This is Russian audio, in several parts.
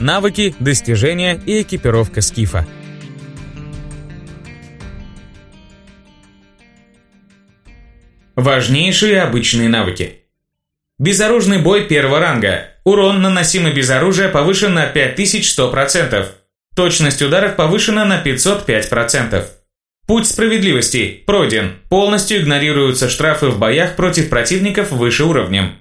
Навыки, достижения и экипировка скифа. Важнейшие обычные навыки. Безоружный бой первого ранга. Урон, наносимый без оружия, повышен на 5100%. Точность ударов повышена на 505%. Путь справедливости пройден. Полностью игнорируются штрафы в боях против противников выше уровнем.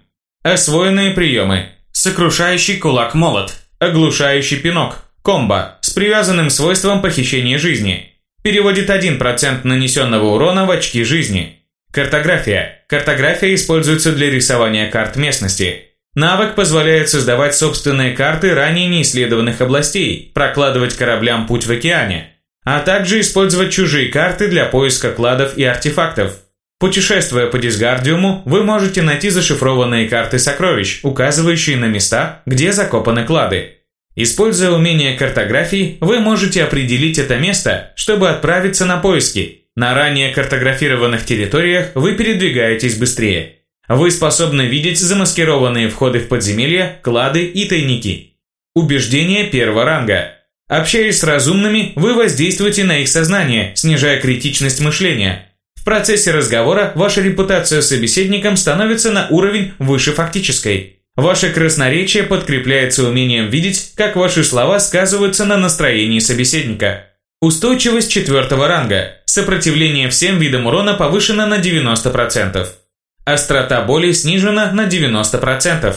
Освоенные приемы. Сокрушающий кулак-молот. Оглушающий пинок. Комбо. С привязанным свойством похищения жизни. Переводит 1% нанесенного урона в очки жизни. Картография. Картография используется для рисования карт местности. Навык позволяет создавать собственные карты ранее неисследованных областей, прокладывать кораблям путь в океане, а также использовать чужие карты для поиска кладов и артефактов. Путешествуя по Дисгардиуму, вы можете найти зашифрованные карты сокровищ, указывающие на места, где закопаны клады. Используя умение картографии, вы можете определить это место, чтобы отправиться на поиски, на ранее картографированных территориях вы передвигаетесь быстрее. Вы способны видеть замаскированные входы в подземелья, клады и тайники. Убеждение первого ранга. Общаясь с разумными, вы воздействуете на их сознание, снижая критичность мышления. Процессе разговора ваша репутация с собеседником становится на уровень выше фактической. Ваше красноречие подкрепляется умением видеть, как ваши слова сказываются на настроении собеседника. Устойчивость четвертого ранга. Сопротивление всем видам урона повышено на 90%. Острота боли снижена на 90%.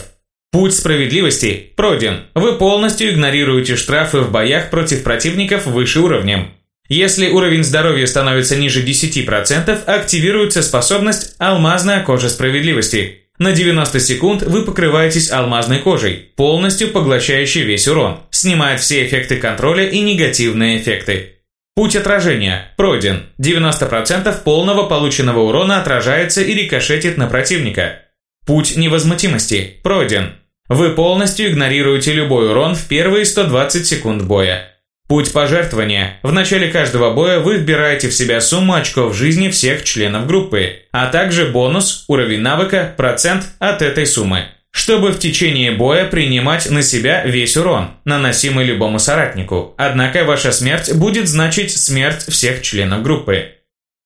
Путь справедливости пройден. Вы полностью игнорируете штрафы в боях против противников выше уровнем. Если уровень здоровья становится ниже 10%, активируется способность «Алмазная кожа справедливости». На 90 секунд вы покрываетесь алмазной кожей, полностью поглощающей весь урон, снимает все эффекты контроля и негативные эффекты. Путь отражения пройден. 90% полного полученного урона отражается и рикошетит на противника. Путь невозмутимости пройден. Вы полностью игнорируете любой урон в первые 120 секунд боя. Путь пожертвования. В начале каждого боя вы вбираете в себя сумму очков жизни всех членов группы, а также бонус, уровень навыка, процент от этой суммы, чтобы в течение боя принимать на себя весь урон, наносимый любому соратнику. Однако ваша смерть будет значить смерть всех членов группы.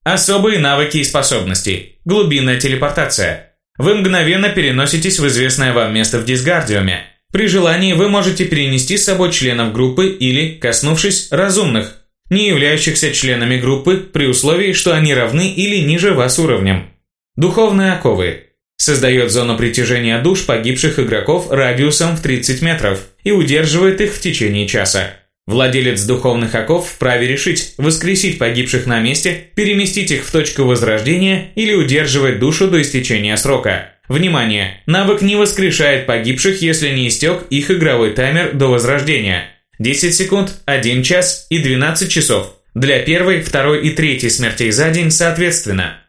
Особые навыки и способности. Глубинная телепортация. Вы мгновенно переноситесь в известное вам место в Дисгардиуме, при желании вы можете перенести с собой членов группы или, коснувшись, разумных, не являющихся членами группы при условии, что они равны или ниже вас уровнем. Духовные оковы. Создает зону притяжения душ погибших игроков радиусом в 30 метров и удерживает их в течение часа. Владелец духовных оков вправе решить, воскресить погибших на месте, переместить их в точку возрождения или удерживать душу до истечения срока. Внимание! Навык не воскрешает погибших, если не истек их игровой таймер до возрождения. 10 секунд, 1 час и 12 часов. Для первой, второй и третьей смертей за день соответственно.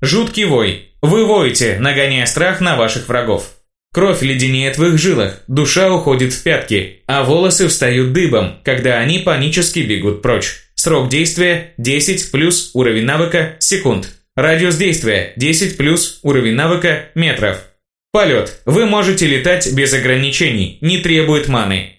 Жуткий вой. Вы воете, нагоняя страх на ваших врагов. Кровь леденеет в их жилах, душа уходит в пятки, а волосы встают дыбом, когда они панически бегут прочь. Срок действия 10 плюс уровень навыка секунд. Радиус действия 10 плюс уровень навыка метров. Полет. Вы можете летать без ограничений, не требует маны.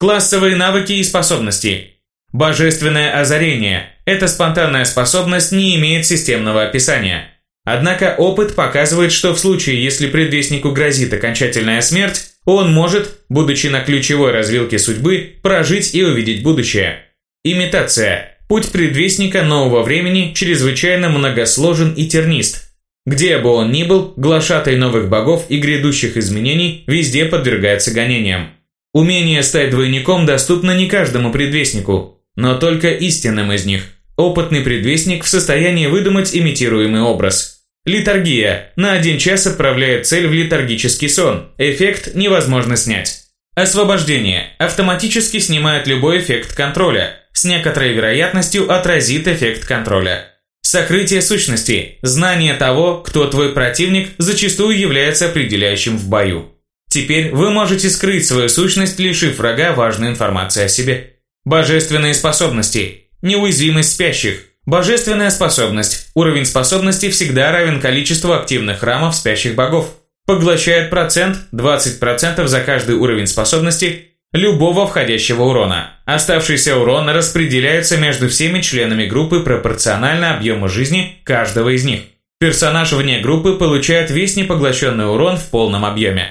Классовые навыки и способности. Божественное озарение. Эта спонтанная способность не имеет системного описания. Однако опыт показывает, что в случае, если предвестнику грозит окончательная смерть, он может, будучи на ключевой развилке судьбы, прожить и увидеть будущее. Имитация. Путь предвестника нового времени чрезвычайно многосложен и тернист. Где бы он ни был, глашатай новых богов и грядущих изменений везде подвергается гонениям. Умение стать двойником доступно не каждому предвестнику, но только истинным из них. Опытный предвестник в состоянии выдумать имитируемый образ. Литургия. На один час отправляет цель в литургический сон. Эффект невозможно снять. Освобождение. Автоматически снимает любой эффект контроля с некоторой вероятностью отразит эффект контроля. Сокрытие сущности. Знание того, кто твой противник, зачастую является определяющим в бою. Теперь вы можете скрыть свою сущность, лишив врага важной информации о себе. Божественные способности. Неуязвимость спящих. Божественная способность. Уровень способности всегда равен количеству активных храмов спящих богов. Поглощает процент 20% за каждый уровень способности любого входящего урона. Оставшийся урон распределяется между всеми членами группы пропорционально объему жизни каждого из них. Персонаж вне группы получает весь непоглощенный урон в полном объеме.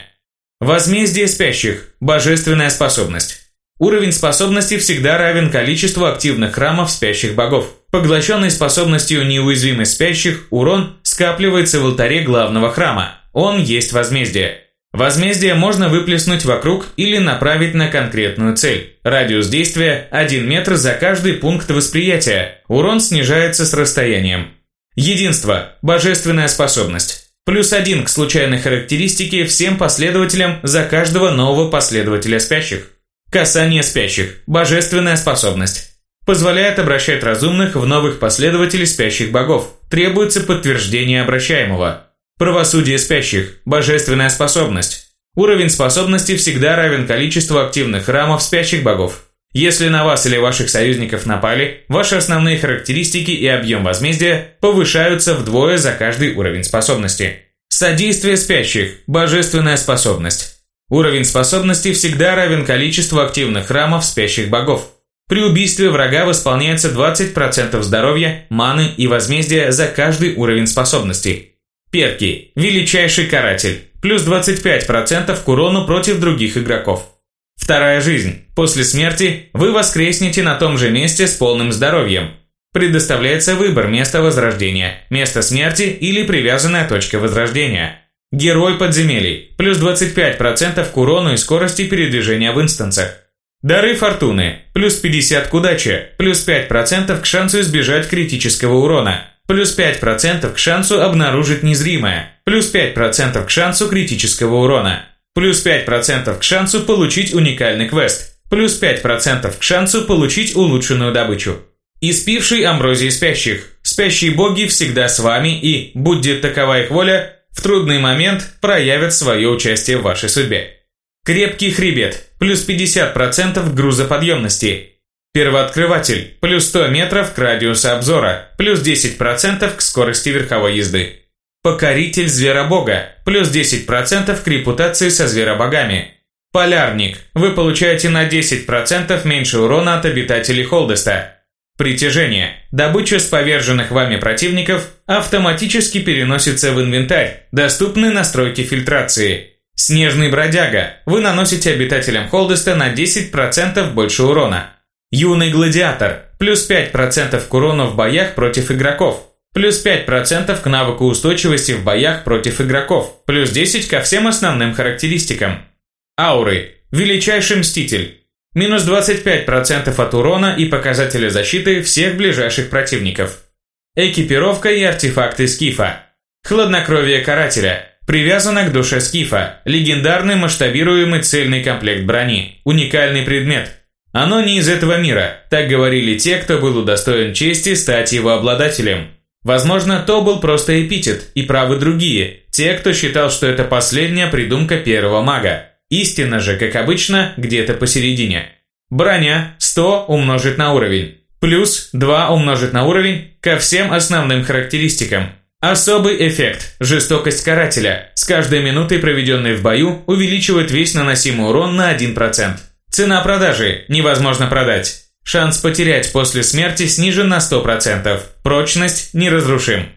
Возмездие спящих – божественная способность. Уровень способности всегда равен количеству активных храмов спящих богов. Поглощенный способностью неуязвимость спящих, урон скапливается в алтаре главного храма. Он есть возмездие. Возмездие можно выплеснуть вокруг или направить на конкретную цель. Радиус действия – 1 метр за каждый пункт восприятия. Урон снижается с расстоянием. Единство – божественная способность. Плюс один к случайной характеристике всем последователям за каждого нового последователя спящих. Касание спящих – божественная способность. Позволяет обращать разумных в новых последователей спящих богов. Требуется подтверждение обращаемого. Правосудие спящих – божественная способность. Уровень способности всегда равен количеству активных храмов спящих богов. Если на вас или ваших союзников напали, ваши основные характеристики и объем возмездия повышаются вдвое за каждый уровень способности. Содействие спящих – божественная способность. Уровень способности всегда равен количеству активных храмов спящих богов. При убийстве врага восполняется 20% здоровья, маны и возмездия за каждый уровень способностей. Перки. Величайший каратель. Плюс 25% к урону против других игроков. Вторая жизнь. После смерти вы воскреснете на том же месте с полным здоровьем. Предоставляется выбор места возрождения, место смерти или привязанная точка возрождения. Герой подземелий. Плюс 25% к урону и скорости передвижения в инстансах. Дары фортуны. Плюс 50 к удаче. Плюс 5% к шансу избежать критического урона плюс 5% к шансу обнаружить незримое, плюс 5% к шансу критического урона, плюс 5% к шансу получить уникальный квест, плюс 5% к шансу получить улучшенную добычу. Испивший амброзии спящих. Спящие боги всегда с вами и, будет такова их воля, в трудный момент проявят свое участие в вашей судьбе. Крепкий хребет. Плюс 50% к грузоподъемности. Первооткрыватель – плюс 100 метров к радиусу обзора, плюс 10% к скорости верховой езды. Покоритель Зверобога – плюс 10% к репутации со зверобогами. Полярник – вы получаете на 10% меньше урона от обитателей Холдеста. Притяжение. Добыча с поверженных вами противников автоматически переносится в инвентарь. Доступны настройки фильтрации. Снежный бродяга. Вы наносите обитателям Холдеста на 10% больше урона. Юный гладиатор. Плюс 5% к урону в боях против игроков. Плюс 5% к навыку устойчивости в боях против игроков. Плюс 10 ко всем основным характеристикам. Ауры. Величайший мститель. Минус 25% от урона и показателя защиты всех ближайших противников. Экипировка и артефакты Скифа. Хладнокровие карателя. Привязано к душе Скифа. Легендарный масштабируемый цельный комплект брони. Уникальный предмет. Оно не из этого мира, так говорили те, кто был удостоен чести стать его обладателем. Возможно, то был просто эпитет, и правы другие, те, кто считал, что это последняя придумка первого мага. Истина же, как обычно, где-то посередине. Броня 100 умножить на уровень. Плюс 2 умножить на уровень ко всем основным характеристикам. Особый эффект – жестокость карателя. С каждой минутой, проведенной в бою, увеличивает весь наносимый урон на 1%. Цена продажи невозможно продать. Шанс потерять после смерти снижен на 100%. Прочность неразрушим.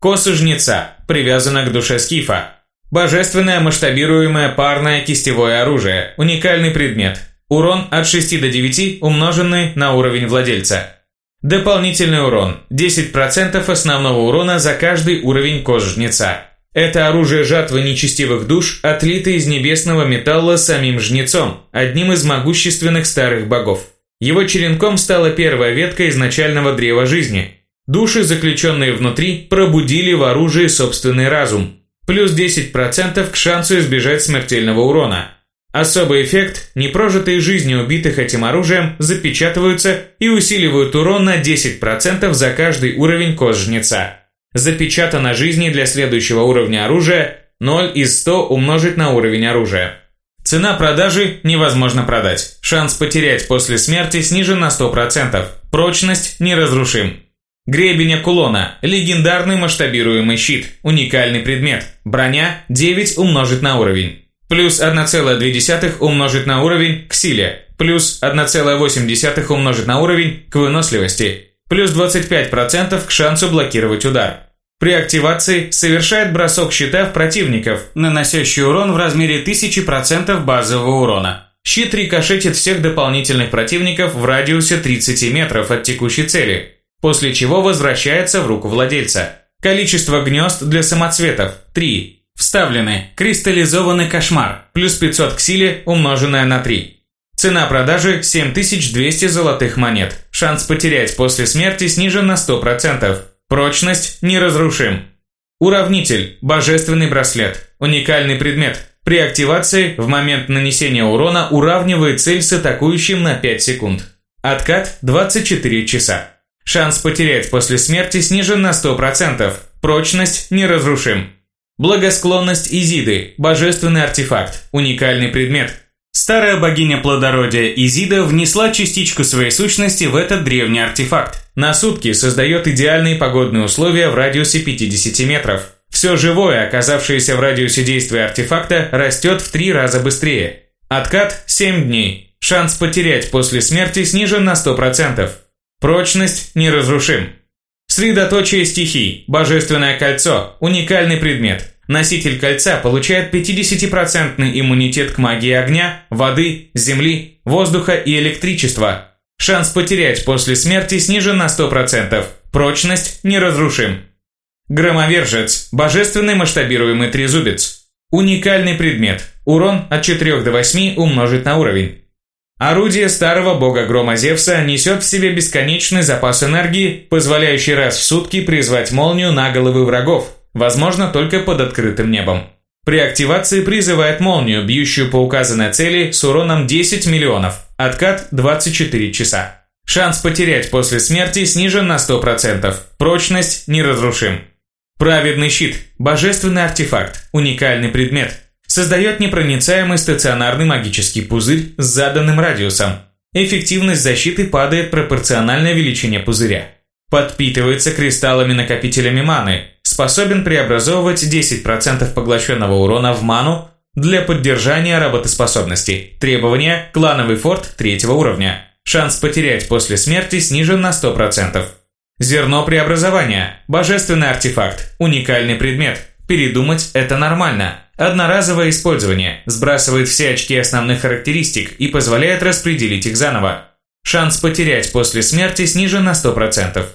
Косы жнеца привязана к душе скифа. Божественное масштабируемое парное кистевое оружие. Уникальный предмет. Урон от 6 до 9, умноженный на уровень владельца. Дополнительный урон. 10% основного урона за каждый уровень кос жнеца. Это оружие жатвы нечестивых душ отлито из небесного металла самим жнецом, одним из могущественных старых богов. Его черенком стала первая ветка изначального древа жизни. Души, заключенные внутри, пробудили в оружии собственный разум. Плюс 10% к шансу избежать смертельного урона. Особый эффект – непрожитые жизни убитых этим оружием запечатываются и усиливают урон на 10% за каждый уровень кос жнеца. Запечатано жизни для следующего уровня оружия 0 из 100 умножить на уровень оружия. Цена продажи невозможно продать. Шанс потерять после смерти снижен на 100%. Прочность неразрушим. Гребень Акулона. Легендарный масштабируемый щит. Уникальный предмет. Броня 9 умножить на уровень. плюс 1,2 умножить на уровень к силе, плюс 1,8 умножить на уровень к выносливости, плюс 25% к шансу блокировать удар. При активации совершает бросок щита в противников, наносящий урон в размере 1000% базового урона. Щит рикошетит всех дополнительных противников в радиусе 30 метров от текущей цели, после чего возвращается в руку владельца. Количество гнезд для самоцветов – 3. Вставлены кристаллизованный кошмар, плюс 500 к силе, умноженное на 3. Цена продажи – 7200 золотых монет. Шанс потерять после смерти снижен на 100%. Прочность неразрушим. Уравнитель. Божественный браслет. Уникальный предмет. При активации в момент нанесения урона уравнивает цель с атакующим на 5 секунд. Откат 24 часа. Шанс потерять после смерти снижен на 100%. Прочность неразрушим. Благосклонность Изиды. Божественный артефакт. Уникальный предмет. Старая богиня плодородия Изида внесла частичку своей сущности в этот древний артефакт. На сутки создает идеальные погодные условия в радиусе 50 метров. Все живое, оказавшееся в радиусе действия артефакта, растет в три раза быстрее. Откат – 7 дней. Шанс потерять после смерти снижен на 100%. Прочность неразрушим. Средоточие стихий, божественное кольцо, уникальный предмет. Носитель кольца получает 50% иммунитет к магии огня, воды, земли, воздуха и электричества. Шанс потерять после смерти снижен на 100%. Прочность неразрушим. Громовержец, божественный масштабируемый трезубец. Уникальный предмет. Урон от 4 до 8 умножить на уровень. Орудие старого бога грома Зевса несет в себе бесконечный запас энергии, позволяющий раз в сутки призвать молнию на головы врагов, возможно только под открытым небом. При активации призывает молнию, бьющую по указанной цели с уроном 10 миллионов, откат 24 часа. Шанс потерять после смерти снижен на 100%, прочность неразрушим. Праведный щит – божественный артефакт, уникальный предмет – Создает непроницаемый стационарный магический пузырь с заданным радиусом. Эффективность защиты падает пропорционально величине пузыря. Подпитывается кристаллами-накопителями маны, способен преобразовывать 10% поглощенного урона в ману для поддержания работоспособности. Требования – клановый форт третьего уровня. Шанс потерять после смерти снижен на 100%. Зерно преобразования – божественный артефакт, уникальный предмет. Передумать – это нормально. Одноразовое использование сбрасывает все очки основных характеристик и позволяет распределить их заново. Шанс потерять после смерти снижен на 100%.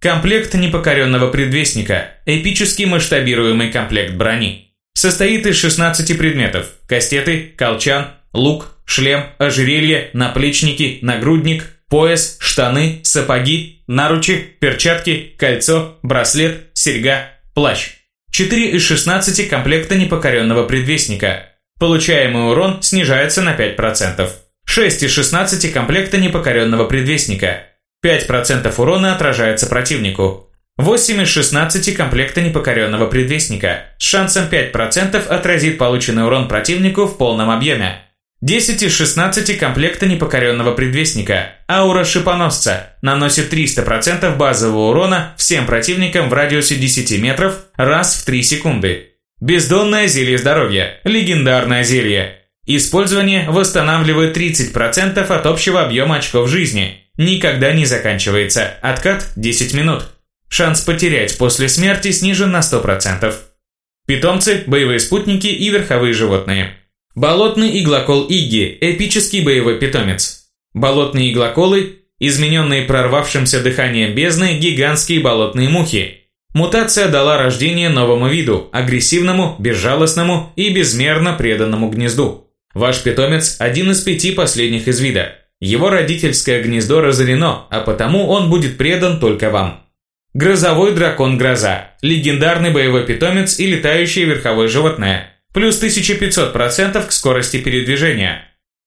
Комплект непокоренного предвестника – эпический масштабируемый комплект брони. Состоит из 16 предметов – кастеты, колчан, лук, шлем, ожерелье, наплечники, нагрудник, пояс, штаны, сапоги, наручи, перчатки, кольцо, браслет, серьга, плащ. 4 из 16 комплекта непокоренного предвестника. Получаемый урон снижается на 5%. 6 из 16 комплекта непокоренного предвестника. 5% урона отражается противнику. 8 из 16 комплекта непокоренного предвестника. С шансом 5% отразит полученный урон противнику в полном объеме. 10 из 16 комплекта непокоренного предвестника. Аура шипоносца наносит 300% базового урона всем противникам в радиусе 10 метров раз в 3 секунды. Бездонное зелье здоровья. Легендарное зелье. Использование восстанавливает 30% от общего объема очков жизни. Никогда не заканчивается. Откат 10 минут. Шанс потерять после смерти снижен на 100%. Питомцы, боевые спутники и верховые животные. Болотный иглокол Игги – эпический боевой питомец. Болотные иглоколы – измененные прорвавшимся дыханием бездны гигантские болотные мухи. Мутация дала рождение новому виду – агрессивному, безжалостному и безмерно преданному гнезду. Ваш питомец – один из пяти последних из вида. Его родительское гнездо разорено, а потому он будет предан только вам. Грозовой дракон Гроза – легендарный боевой питомец и летающее верховое животное – плюс 1500% к скорости передвижения.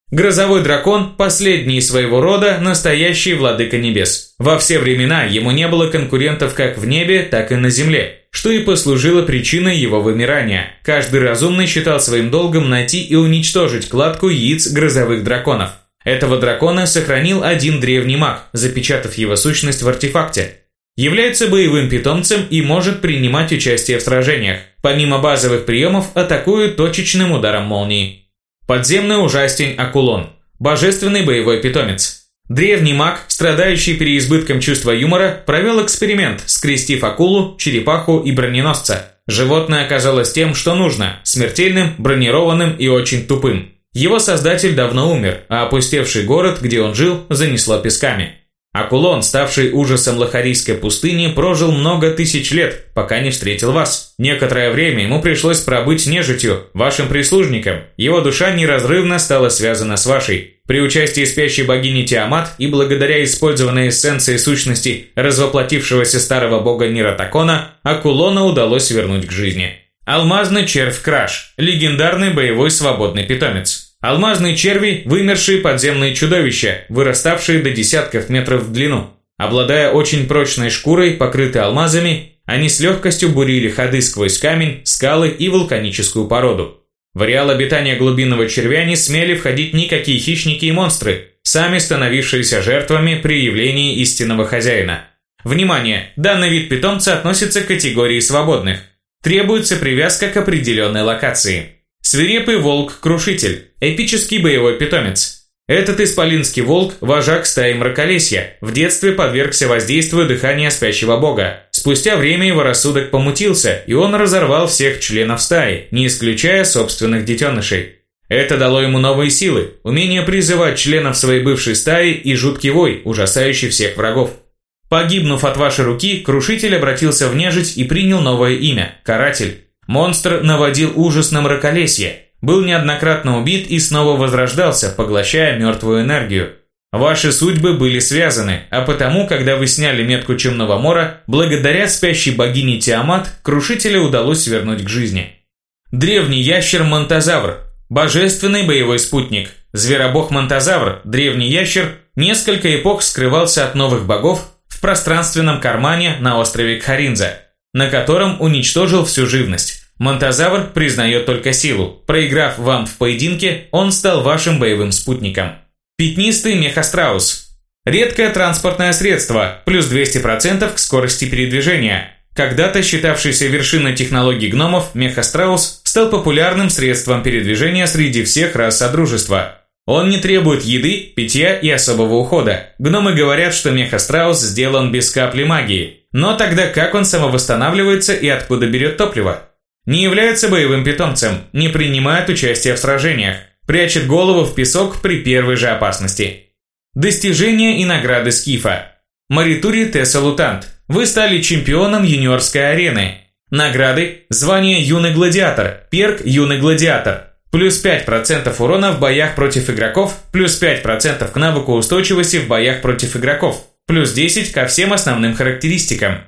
Грозовой дракон – последний своего рода, настоящий владыка небес. Во все времена ему не было конкурентов как в небе, так и на земле, что и послужило причиной его вымирания. Каждый разумный считал своим долгом найти и уничтожить кладку яиц грозовых драконов. Этого дракона сохранил один древний маг, запечатав его сущность в артефакте. Является боевым питомцем и может принимать участие в сражениях. Помимо базовых приемов, атакует точечным ударом молнии. Подземный ужастень Акулон. Божественный боевой питомец. Древний маг, страдающий переизбытком чувства юмора, провел эксперимент, скрестив акулу, черепаху и броненосца. Животное оказалось тем, что нужно – смертельным, бронированным и очень тупым. Его создатель давно умер, а опустевший город, где он жил, занесло песками. Акулон, ставший ужасом Лохарийской пустыни, прожил много тысяч лет, пока не встретил вас. Некоторое время ему пришлось пробыть нежитью, вашим прислужником. Его душа неразрывно стала связана с вашей. При участии спящей богини Тиамат и благодаря использованной эссенции сущности развоплотившегося старого бога Ниротакона, Акулона удалось вернуть к жизни. Алмазный червь Краш – легендарный боевой свободный питомец. Алмазные черви – вымершие подземные чудовища, выраставшие до десятков метров в длину. Обладая очень прочной шкурой, покрытой алмазами, они с легкостью бурили ходы сквозь камень, скалы и вулканическую породу. В ареал обитания глубинного червя не смели входить никакие хищники и монстры, сами становившиеся жертвами при явлении истинного хозяина. Внимание! Данный вид питомца относится к категории свободных. Требуется привязка к определенной локации. Свирепый волк-крушитель. Эпический боевой питомец. Этот исполинский волк – вожак стаи мраколесья. В детстве подвергся воздействию дыхания спящего бога. Спустя время его рассудок помутился, и он разорвал всех членов стаи, не исключая собственных детенышей. Это дало ему новые силы, умение призывать членов своей бывшей стаи и жуткий вой, ужасающий всех врагов. Погибнув от вашей руки, Крушитель обратился в нежить и принял новое имя – Каратель. Монстр наводил ужас на мраколесье, был неоднократно убит и снова возрождался, поглощая мертвую энергию. Ваши судьбы были связаны, а потому, когда вы сняли метку Чумного Мора, благодаря спящей богине Тиамат, Крушителя удалось вернуть к жизни. Древний ящер Монтазавр, божественный боевой спутник. Зверобог Монтазавр, древний ящер, несколько эпох скрывался от новых богов пространственном кармане на острове Кхаринза – на котором уничтожил всю живность. Монтазавр признает только силу. Проиграв вам в поединке, он стал вашим боевым спутником. Пятнистый мехастраус. Редкое транспортное средство, плюс 200% к скорости передвижения. Когда-то считавшийся вершиной технологий гномов, мехастраус стал популярным средством передвижения среди всех рас Содружества. Он не требует еды, питья и особого ухода. Гномы говорят, что мехастраус сделан без капли магии. Но тогда как он самовосстанавливается и откуда берет топливо? Не является боевым питомцем, не принимает участия в сражениях, прячет голову в песок при первой же опасности. Достижения и награды Скифа. Маритури Тессалутант. Вы стали чемпионом юниорской арены. Награды. Звание Юный Гладиатор. Перк Юный Гладиатор. Плюс 5% урона в боях против игроков. Плюс 5% к навыку устойчивости в боях против игроков плюс 10 ко всем основным характеристикам.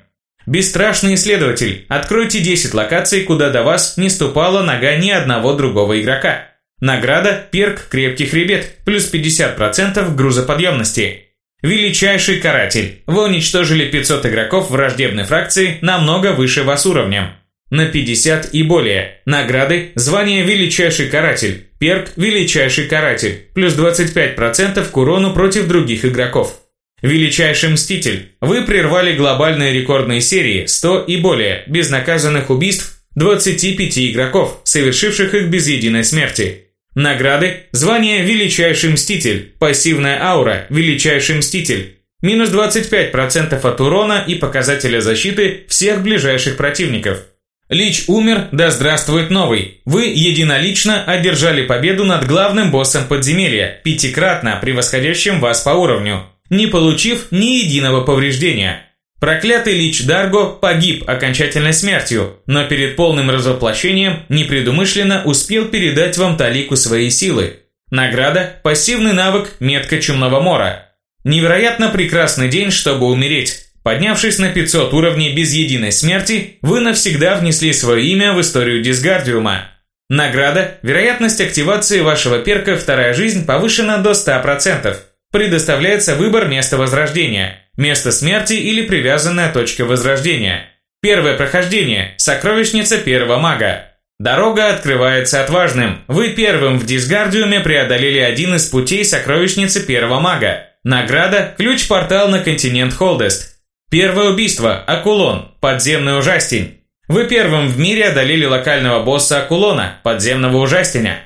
Бесстрашный исследователь, откройте 10 локаций, куда до вас не ступала нога ни одного другого игрока. Награда «Перк крепкий хребет» плюс 50% грузоподъемности. Величайший каратель. Вы уничтожили 500 игроков враждебной фракции намного выше вас уровнем. На 50 и более. Награды «Звание Величайший каратель». Перк «Величайший каратель». Плюс 25% к урону против других игроков. Величайший Мститель, вы прервали глобальные рекордные серии 100 и более безнаказанных убийств 25 игроков, совершивших их без единой смерти. Награды – звание Величайший Мститель, пассивная аура Величайший Мститель, минус 25% от урона и показателя защиты всех ближайших противников. Лич умер, да здравствует новый. Вы единолично одержали победу над главным боссом подземелья, пятикратно превосходящим вас по уровню не получив ни единого повреждения. Проклятый Лич Дарго погиб окончательной смертью, но перед полным развоплощением непредумышленно успел передать вам талику своей силы. Награда – пассивный навык Метка Чумного Мора. Невероятно прекрасный день, чтобы умереть. Поднявшись на 500 уровней без единой смерти, вы навсегда внесли свое имя в историю Дисгардиума. Награда – вероятность активации вашего перка «Вторая жизнь» повышена до 100% предоставляется выбор места возрождения, место смерти или привязанная точка возрождения. Первое прохождение – сокровищница первого мага. Дорога открывается отважным. Вы первым в Дисгардиуме преодолели один из путей сокровищницы первого мага. Награда – ключ-портал на континент Холдест. Первое убийство – Акулон, подземный ужастень. Вы первым в мире одолели локального босса Акулона, подземного ужастиня.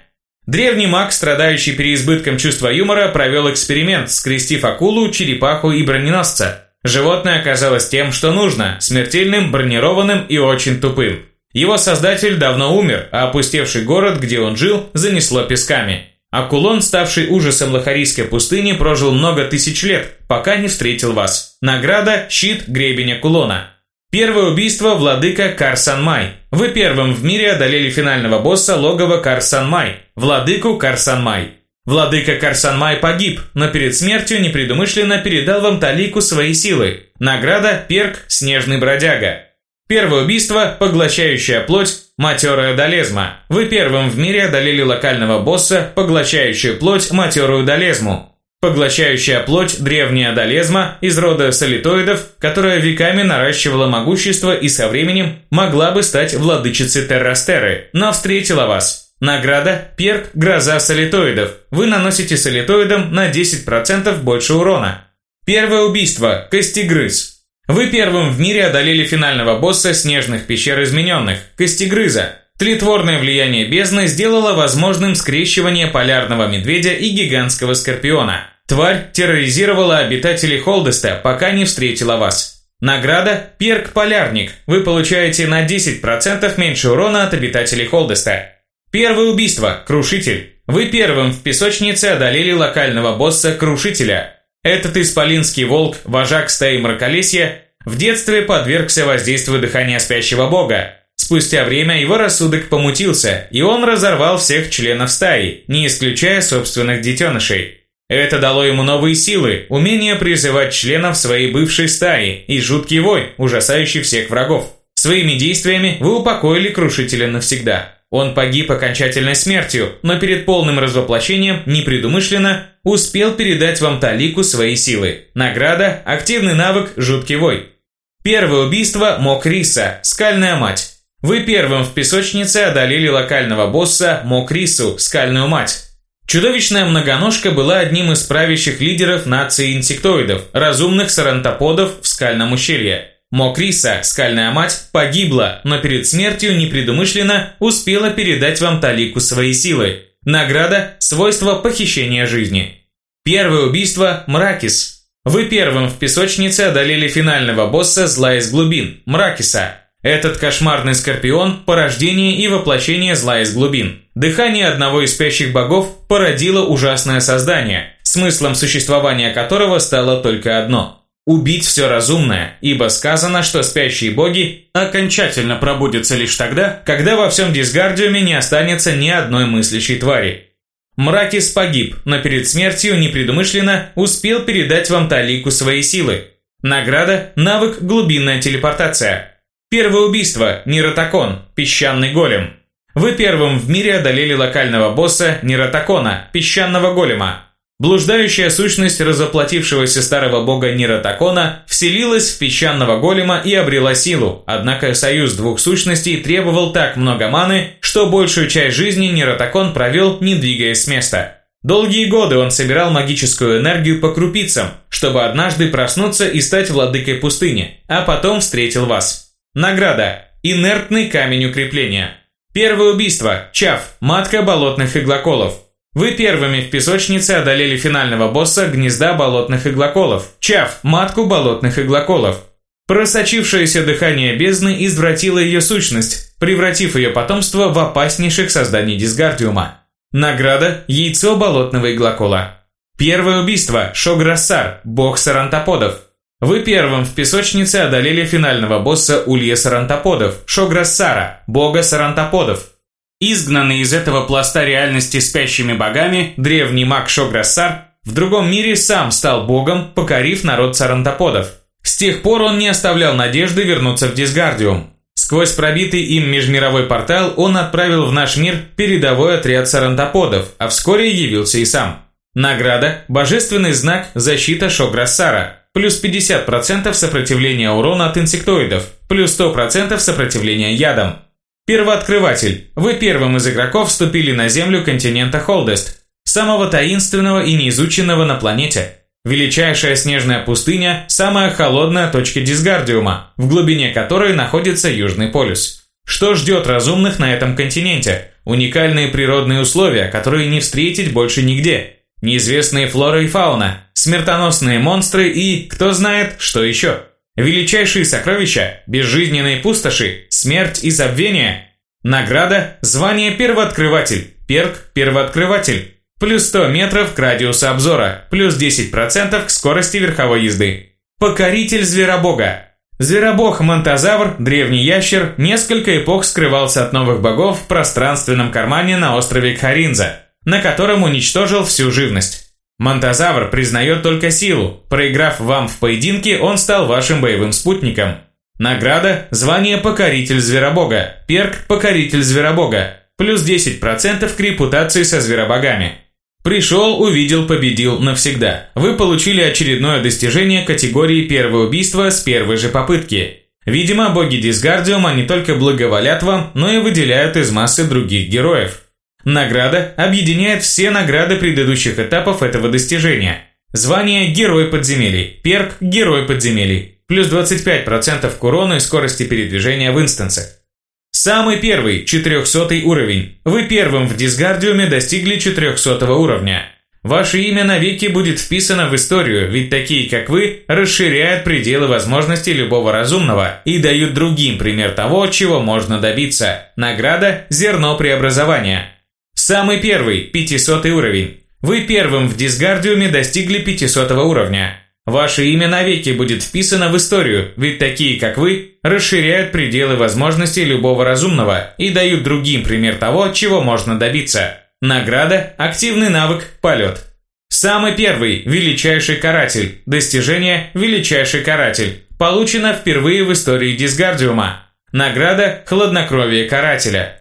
Древний маг, страдающий переизбытком чувства юмора, провел эксперимент, скрестив акулу, черепаху и броненосца. Животное оказалось тем, что нужно, смертельным, бронированным и очень тупым. Его создатель давно умер, а опустевший город, где он жил, занесло песками. Акулон, ставший ужасом Лохарийской пустыни, прожил много тысяч лет, пока не встретил вас. Награда – щит гребень Акулона. Первое убийство – владыка Карсанмай. Вы первым в мире одолели финального босса логова Карсанмай, владыку Карсанмай. Владыка Карсанмай погиб, но перед смертью непредумышленно передал вам талику своей силы. Награда – перк «Снежный бродяга». Первое убийство – поглощающая плоть, матерая долезма. Вы первым в мире одолели локального босса, поглощающую плоть, матерую долезму. Поглощающая плоть – древняя долезма из рода солитоидов, которая веками наращивала могущество и со временем могла бы стать владычицей Террастеры, но встретила вас. Награда – перк «Гроза солитоидов». Вы наносите солитоидам на 10% больше урона. Первое убийство – Костегрыз. Вы первым в мире одолели финального босса снежных пещер измененных – Костегрыза. Тлетворное влияние бездны сделало возможным скрещивание полярного медведя и гигантского скорпиона. Тварь терроризировала обитателей Холдеста, пока не встретила вас. Награда – Перк Полярник. Вы получаете на 10% меньше урона от обитателей Холдеста. Первое убийство – Крушитель. Вы первым в песочнице одолели локального босса Крушителя – этот исполинский волк, вожак стаи мраколесья, в детстве подвергся воздействию дыхания спящего бога. Спустя время его рассудок помутился, и он разорвал всех членов стаи, не исключая собственных детенышей. Это дало ему новые силы, умение призывать членов своей бывшей стаи и жуткий вой, ужасающий всех врагов. Своими действиями вы упокоили крушителя навсегда. Он погиб окончательной смертью, но перед полным развоплощением, непредумышленно, успел передать вам талику своей силы. Награда – активный навык «Жуткий вой». Первое убийство – Мокриса, скальная мать. Вы первым в песочнице одолели локального босса Мокрису, скальную мать. Чудовищная многоножка была одним из правящих лидеров нации инсектоидов, разумных сарантоподов в скальном ущелье. Мокриса, скальная мать, погибла, но перед смертью непредумышленно успела передать вам талику своей силы. Награда – свойство похищения жизни. Первое убийство – Мракис. Вы первым в песочнице одолели финального босса зла из глубин – Мракиса. Этот кошмарный скорпион – порождение и воплощение зла из глубин. Дыхание одного из спящих богов породило ужасное создание, смыслом существования которого стало только одно – убить все разумное, ибо сказано, что спящие боги окончательно пробудятся лишь тогда, когда во всем Дисгардиуме не останется ни одной мыслящей твари. Мракис погиб, но перед смертью непредумышленно успел передать вам талику своей силы. Награда – навык глубинная телепортация. Первое убийство – Ниротакон, песчаный голем. Вы первым в мире одолели локального босса Ниротакона, песчаного голема, Блуждающая сущность разоплатившегося старого бога Ниротакона вселилась в песчаного голема и обрела силу, однако союз двух сущностей требовал так много маны, что большую часть жизни Ниротакон провел, не двигаясь с места. Долгие годы он собирал магическую энергию по крупицам, чтобы однажды проснуться и стать владыкой пустыни, а потом встретил вас. Награда. Инертный камень укрепления. Первое убийство. Чав. Матка болотных иглоколов. Вы первыми в песочнице одолели финального босса гнезда болотных иглоколов. Чав, матку болотных иглоколов. Просочившееся дыхание бездны извратило ее сущность, превратив ее потомство в опаснейших созданий Дисгардиума. Награда – яйцо болотного иглокола. Первое убийство – Шограссар, бог сарантоподов. Вы первым в песочнице одолели финального босса Улья сарантоподов, Шограссара, бога сарантоподов. Изгнанный из этого пласта реальности спящими богами, древний маг Шограссар в другом мире сам стал богом, покорив народ сарантоподов. С тех пор он не оставлял надежды вернуться в Дисгардиум. Сквозь пробитый им межмировой портал он отправил в наш мир передовой отряд сарантоподов, а вскоре явился и сам. Награда – божественный знак защита Шограссара, плюс 50% сопротивления урона от инсектоидов, плюс 100% сопротивления ядам. Первооткрыватель. Вы первым из игроков вступили на землю континента Холдест, самого таинственного и неизученного на планете. Величайшая снежная пустыня – самая холодная точка Дисгардиума, в глубине которой находится Южный полюс. Что ждет разумных на этом континенте? Уникальные природные условия, которые не встретить больше нигде. Неизвестные флора и фауна, смертоносные монстры и, кто знает, что еще. Величайшие сокровища, безжизненные пустоши, смерть и забвение. Награда – звание первооткрыватель, перк – первооткрыватель. Плюс 100 метров к радиусу обзора, плюс 10% к скорости верховой езды. Покоритель зверобога. Зверобог Монтазавр, древний ящер, несколько эпох скрывался от новых богов в пространственном кармане на острове Кхаринза, на котором уничтожил всю живность. Монтазавр признает только силу. Проиграв вам в поединке, он стал вашим боевым спутником. Награда – звание Покоритель Зверобога, перк Покоритель Зверобога, плюс 10% к репутации со зверобогами. Пришел, увидел, победил навсегда. Вы получили очередное достижение категории «Первое убийство» с первой же попытки. Видимо, боги Дисгардиума не только благоволят вам, но и выделяют из массы других героев. Награда объединяет все награды предыдущих этапов этого достижения. Звание «Герой подземелий», перк «Герой подземелий», плюс 25% к урону и скорости передвижения в инстансе. Самый первый, 400 уровень. Вы первым в Дисгардиуме достигли 400 уровня. Ваше имя навеки будет вписано в историю, ведь такие, как вы, расширяют пределы возможностей любого разумного и дают другим пример того, чего можно добиться. Награда – зерно преобразования. Самый первый, 500 уровень. Вы первым в Дисгардиуме достигли 500 уровня. Ваше имя навеки будет вписано в историю, ведь такие, как вы, расширяют пределы возможностей любого разумного и дают другим пример того, чего можно добиться. Награда – активный навык «Полет». Самый первый – величайший каратель. Достижение – величайший каратель. Получено впервые в истории Дисгардиума. Награда – хладнокровие карателя.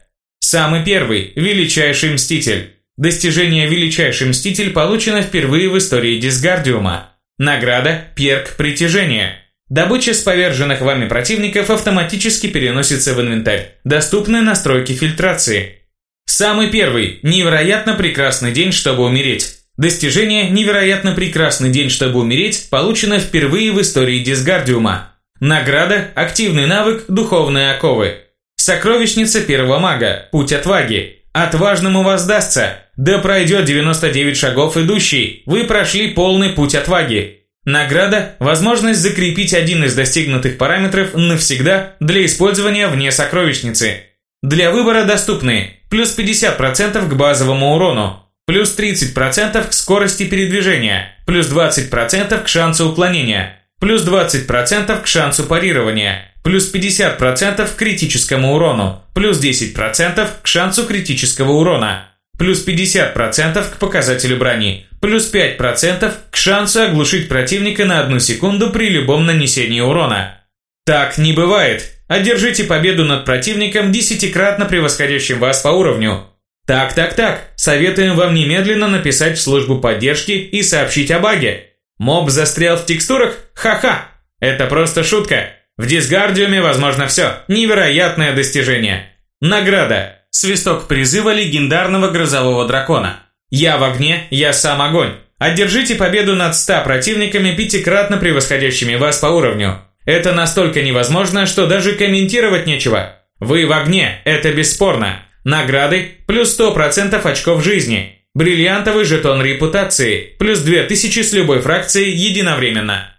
Самый первый – величайший мститель. Достижение «Величайший мститель» получено впервые в истории Дисгардиума. Награда «Перк притяжения». Добыча с поверженных вами противников автоматически переносится в инвентарь. Доступны настройки фильтрации. Самый первый – невероятно прекрасный день, чтобы умереть. Достижение «Невероятно прекрасный день, чтобы умереть» получено впервые в истории Дисгардиума. Награда – активный навык «Духовные оковы». Сокровищница первого мага – Путь отваги. Отважному воздастся. Да пройдет 99 шагов идущий. Вы прошли полный путь отваги. Награда – возможность закрепить один из достигнутых параметров навсегда для использования вне сокровищницы. Для выбора доступны плюс 50% к базовому урону, плюс 30% к скорости передвижения, плюс 20% к шансу уклонения, плюс 20% к шансу парирования, плюс 50% к критическому урону, плюс 10% к шансу критического урона, плюс 50% к показателю брони, плюс 5% к шансу оглушить противника на одну секунду при любом нанесении урона. Так не бывает. Одержите победу над противником, десятикратно превосходящим вас по уровню. Так, так, так, советуем вам немедленно написать в службу поддержки и сообщить о баге. Моб застрял в текстурах? Ха-ха! Это просто шутка. В Дисгардиуме возможно все. Невероятное достижение. Награда. Свисток призыва легендарного грозового дракона. Я в огне, я сам огонь. Одержите победу над 100 противниками, пятикратно превосходящими вас по уровню. Это настолько невозможно, что даже комментировать нечего. Вы в огне, это бесспорно. Награды плюс 100% очков жизни. Бриллиантовый жетон репутации плюс 2000 с любой фракцией единовременно.